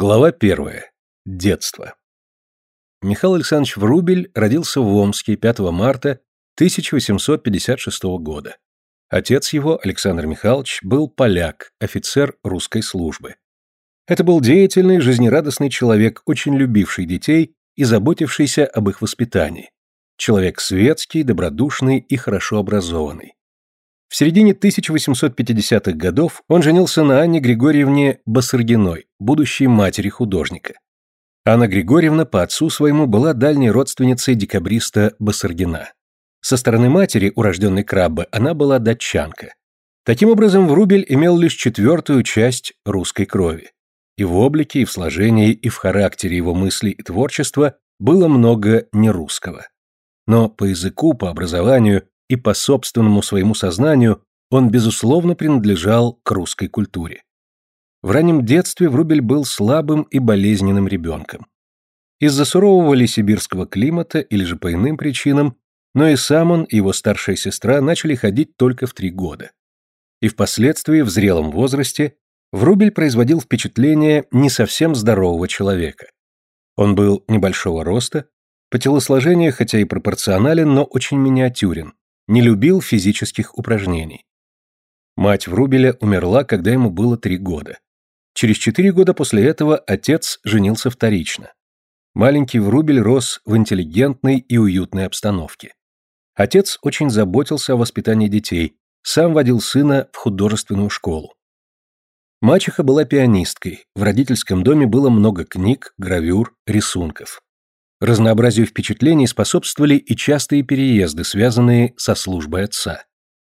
Глава первая. Детство. Михаил Александрович Врубель родился в Омске 5 марта 1856 года. Отец его, Александр Михайлович, был поляк, офицер русской службы. Это был деятельный, жизнерадостный человек, очень любивший детей и заботившийся об их воспитании. Человек светский, добродушный и хорошо образованный. В середине 1850-х годов он женился на Анне Григорьевне Басаргиной, будущей матери художника. Анна Григорьевна по отцу своему была дальней родственницей декабриста Басаргина. Со стороны матери, урожденной Краббе, она была датчанка. Таким образом, Врубель имел лишь четвертую часть русской крови. И в облике, и в сложении, и в характере его мыслей и творчества было много нерусского. Но по языку, по образованию и по собственному своему сознанию он, безусловно, принадлежал к русской культуре. В раннем детстве Врубель был слабым и болезненным ребенком. Из-за сурового ли сибирского климата или же по иным причинам, но и сам он и его старшая сестра начали ходить только в три года. И впоследствии, в зрелом возрасте, Врубель производил впечатление не совсем здорового человека. Он был небольшого роста, по телосложению хотя и пропорционален, но очень миниатюрен, не любил физических упражнений. Мать Врубеля умерла, когда ему было три года. Через четыре года после этого отец женился вторично. Маленький Врубель рос в интеллигентной и уютной обстановке. Отец очень заботился о воспитании детей, сам водил сына в художественную школу. Мачеха была пианисткой, в родительском доме было много книг, гравюр, рисунков. Разнообразию впечатлений способствовали и частые переезды, связанные со службой отца.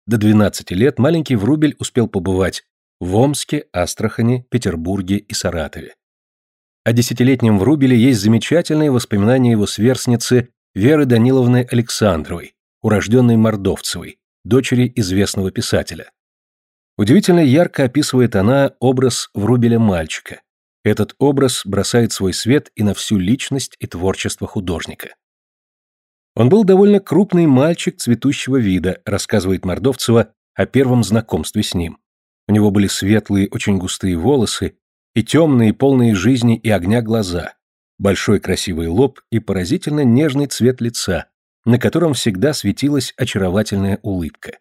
До 12 лет маленький Врубель успел побывать в Омске, Астрахани, Петербурге и Саратове. О десятилетнем Врубеле есть замечательные воспоминания его сверстницы Веры Даниловны Александровой, урожденной Мордовцевой, дочери известного писателя. Удивительно ярко описывает она образ Врубеля мальчика, этот образ бросает свой свет и на всю личность и творчество художника. Он был довольно крупный мальчик цветущего вида, рассказывает Мордовцева о первом знакомстве с ним. У него были светлые, очень густые волосы и темные, полные жизни и огня глаза, большой красивый лоб и поразительно нежный цвет лица, на котором всегда светилась очаровательная улыбка.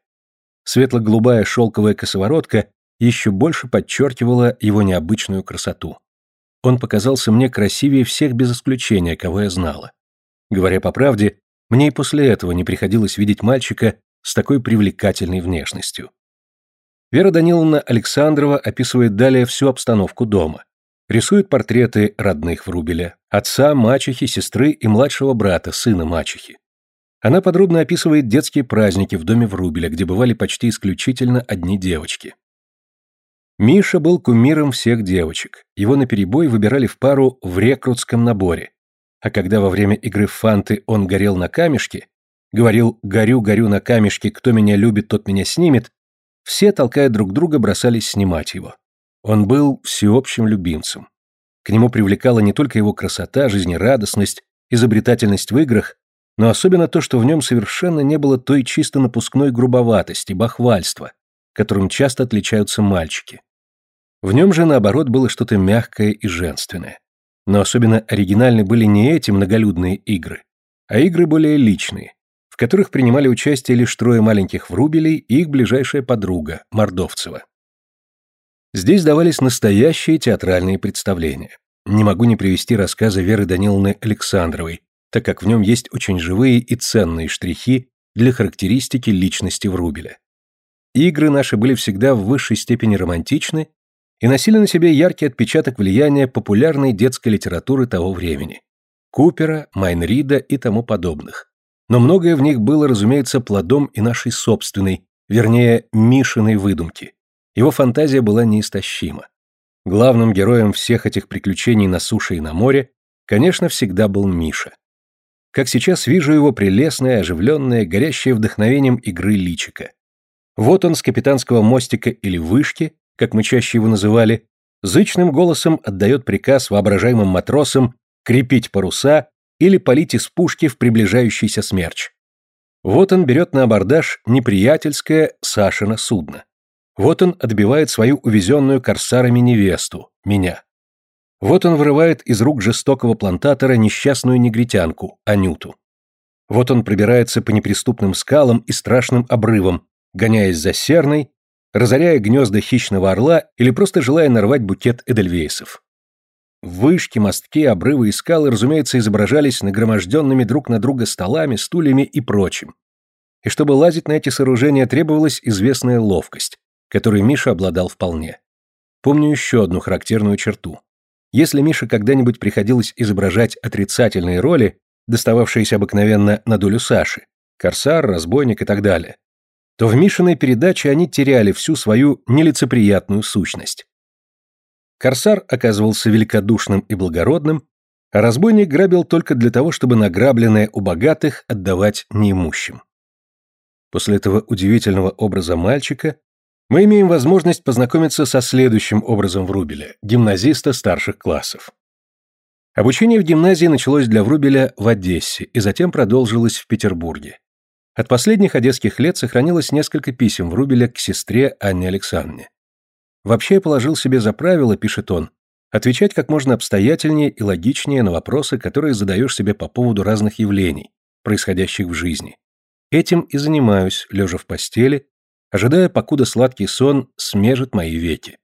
Светло-голубая шелковая косоворотка еще больше подчеркивала его необычную красоту. Он показался мне красивее всех без исключения, кого я знала. Говоря по правде, мне и после этого не приходилось видеть мальчика с такой привлекательной внешностью. Вера Даниловна Александрова описывает далее всю обстановку дома. Рисует портреты родных Врубеля, отца, мачехи, сестры и младшего брата, сына мачехи. Она подробно описывает детские праздники в доме Врубеля, где бывали почти исключительно одни девочки. Миша был кумиром всех девочек. Его наперебой выбирали в пару в рекрутском наборе. А когда во время игры в фанты он горел на камешке, говорил «горю, горю на камешке, кто меня любит, тот меня снимет», все, толкая друг друга, бросались снимать его. Он был всеобщим любимцем. К нему привлекала не только его красота, жизнерадостность, изобретательность в играх, но особенно то, что в нем совершенно не было той чисто напускной грубоватости, бахвальства, которым часто отличаются мальчики. В нем же, наоборот, было что-то мягкое и женственное. Но особенно оригинальны были не эти многолюдные игры, а игры более личные, в которых принимали участие лишь трое маленьких врубелей и их ближайшая подруга, Мордовцева. Здесь давались настоящие театральные представления. Не могу не привести рассказы Веры Даниловны Александровой, так как в нем есть очень живые и ценные штрихи для характеристики личности Врубеля. Игры наши были всегда в высшей степени романтичны и носили на себе яркий отпечаток влияния популярной детской литературы того времени. Купера, Майнрида и тому подобных. Но многое в них было, разумеется, плодом и нашей собственной, вернее, Мишиной выдумки. Его фантазия была неистощима. Главным героем всех этих приключений на суше и на море, конечно, всегда был Миша. Как сейчас вижу его прелестное, оживленное, горящее вдохновением игры личика. Вот он с капитанского мостика или вышки, как мы чаще его называли, зычным голосом отдает приказ воображаемым матросам крепить паруса или полить из пушки в приближающийся смерч. Вот он берет на абордаж неприятельское Сашино судно. Вот он отбивает свою увезенную корсарами невесту, меня. Вот он вырывает из рук жестокого плантатора несчастную негритянку, Анюту. Вот он пробирается по неприступным скалам и страшным обрывам, гоняясь за серной, разоряя гнезда хищного орла или просто желая нарвать букет эдельвейсов. Вышки, мостки, обрывы и скалы, разумеется, изображались нагроможденными друг на друга столами, стульями и прочим. И чтобы лазить на эти сооружения, требовалась известная ловкость, которой Миша обладал вполне. Помню еще одну характерную черту. Если Мише когда-нибудь приходилось изображать отрицательные роли, достававшиеся обыкновенно на долю Саши, корсар, разбойник и так далее, то в Мишиной передаче они теряли всю свою нелицеприятную сущность. Корсар оказывался великодушным и благородным, а разбойник грабил только для того, чтобы награбленное у богатых отдавать неимущим. После этого удивительного образа мальчика мы имеем возможность познакомиться со следующим образом Врубеля, гимназиста старших классов. Обучение в гимназии началось для Врубеля в Одессе и затем продолжилось в Петербурге. От последних одесских лет сохранилось несколько писем Врубеля к сестре Анне Александровне. Вообще я положил себе за правило, пишет он, отвечать как можно обстоятельнее и логичнее на вопросы, которые задаешь себе по поводу разных явлений, происходящих в жизни. Этим и занимаюсь, лежа в постели, ожидая, покуда сладкий сон смежет мои веки.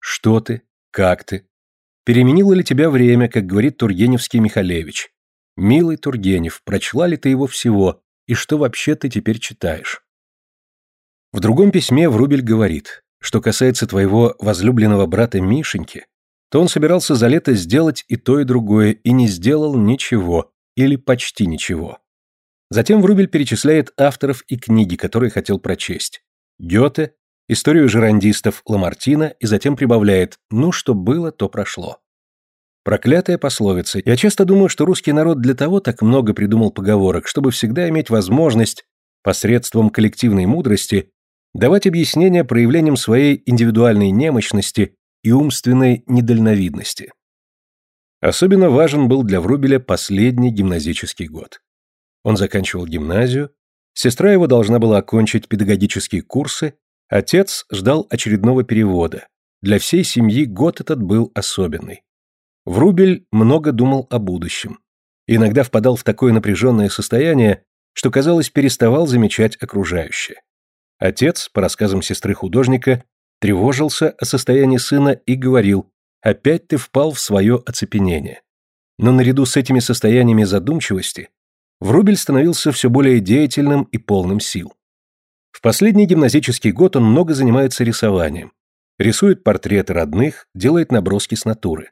Что ты? Как ты? Переменило ли тебя время, как говорит Тургеневский Михалевич? Милый Тургенев, прочла ли ты его всего, и что вообще ты теперь читаешь? В другом письме Врубель говорит, что касается твоего возлюбленного брата Мишеньки, то он собирался за лето сделать и то, и другое, и не сделал ничего, или почти ничего. Затем Врубель перечисляет авторов и книги, которые хотел прочесть. Гёте, историю жерандистов Ламартина и затем прибавляет «ну, что было, то прошло». Проклятая пословица. Я часто думаю, что русский народ для того так много придумал поговорок, чтобы всегда иметь возможность посредством коллективной мудрости давать объяснения проявлениям своей индивидуальной немощности и умственной недальновидности. Особенно важен был для Врубеля последний гимназический год. Он заканчивал гимназию, сестра его должна была окончить педагогические курсы, отец ждал очередного перевода. Для всей семьи год этот был особенный. Врубель много думал о будущем. Иногда впадал в такое напряженное состояние, что, казалось, переставал замечать окружающее. Отец, по рассказам сестры художника, тревожился о состоянии сына и говорил, «Опять ты впал в свое оцепенение». Но наряду с этими состояниями задумчивости Врубель становился все более деятельным и полным сил. В последний гимназический год он много занимается рисованием. Рисует портреты родных, делает наброски с натуры.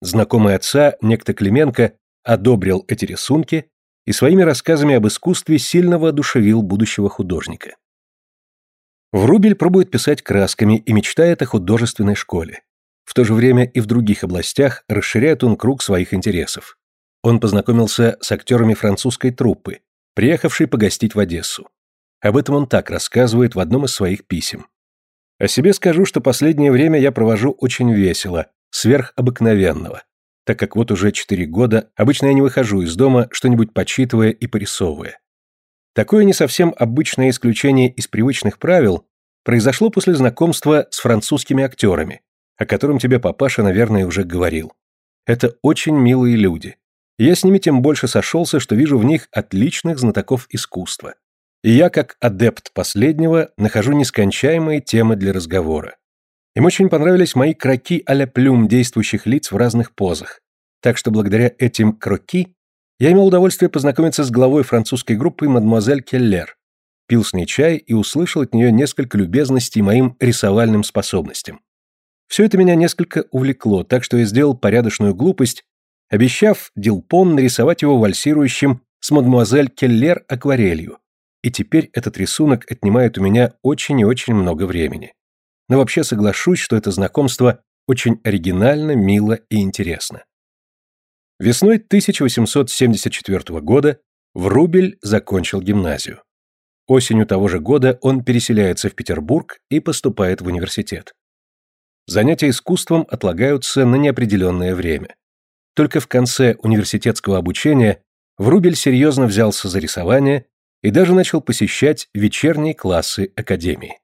Знакомый отца, некто Клименко, одобрил эти рисунки и своими рассказами об искусстве сильно воодушевил будущего художника. Врубель пробует писать красками и мечтает о художественной школе. В то же время и в других областях расширяет он круг своих интересов. Он познакомился с актерами французской труппы, приехавшей погостить в Одессу. Об этом он так рассказывает в одном из своих писем. О себе скажу, что последнее время я провожу очень весело, сверхобыкновенного, так как вот уже четыре года обычно я не выхожу из дома, что-нибудь почитывая и порисовывая. Такое не совсем обычное исключение из привычных правил произошло после знакомства с французскими актерами, о котором тебе папаша, наверное, уже говорил. Это очень милые люди. я с ними тем больше сошелся, что вижу в них отличных знатоков искусства. И я, как адепт последнего, нахожу нескончаемые темы для разговора. Им очень понравились мои кроки а-ля плюм действующих лиц в разных позах. Так что благодаря этим кроки я имел удовольствие познакомиться с главой французской группы мадемуазель Келлер, пил с ней чай и услышал от нее несколько любезностей моим рисовальным способностям. Все это меня несколько увлекло, так что я сделал порядочную глупость, обещав Дилпон нарисовать его вальсирующим с мадемуазель Келлер акварелью. И теперь этот рисунок отнимает у меня очень и очень много времени но вообще соглашусь, что это знакомство очень оригинально, мило и интересно. Весной 1874 года Врубель закончил гимназию. Осенью того же года он переселяется в Петербург и поступает в университет. Занятия искусством отлагаются на неопределенное время. Только в конце университетского обучения Врубель серьезно взялся за рисование и даже начал посещать вечерние классы академии.